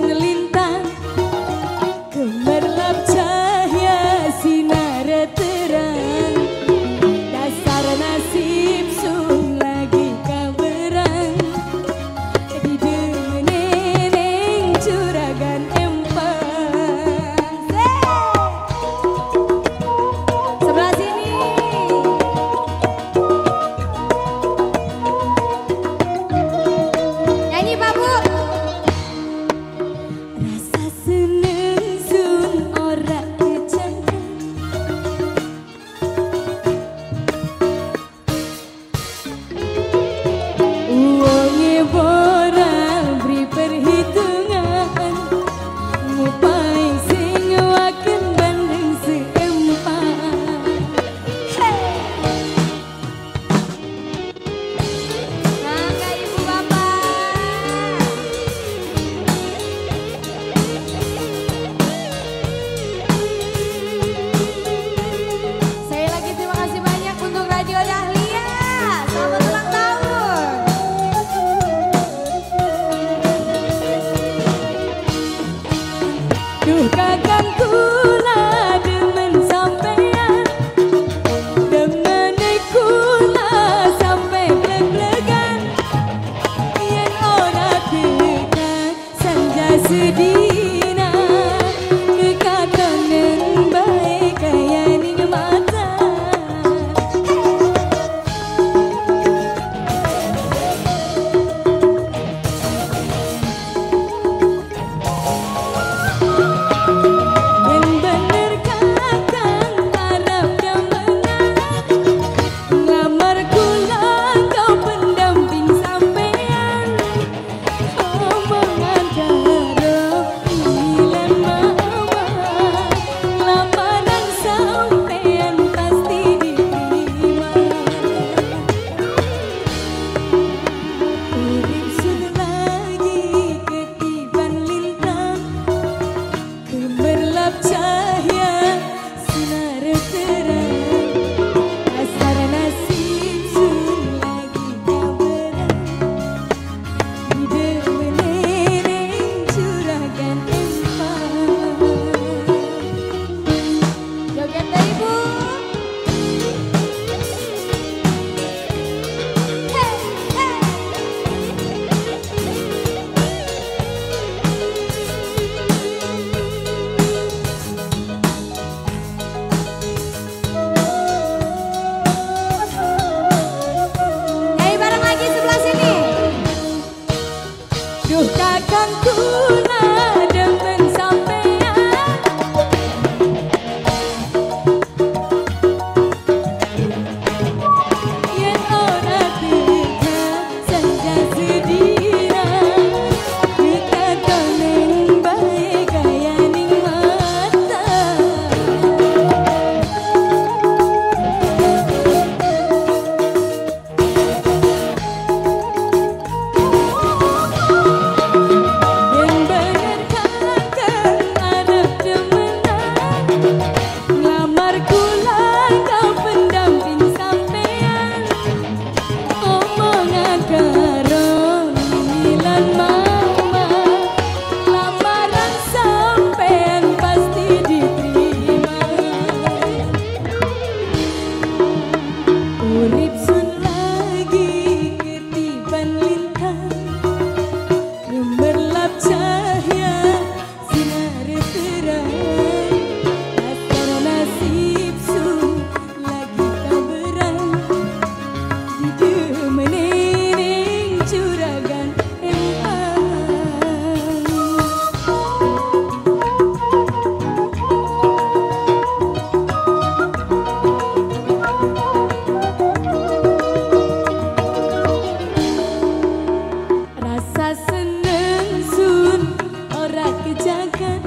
finally to be jagat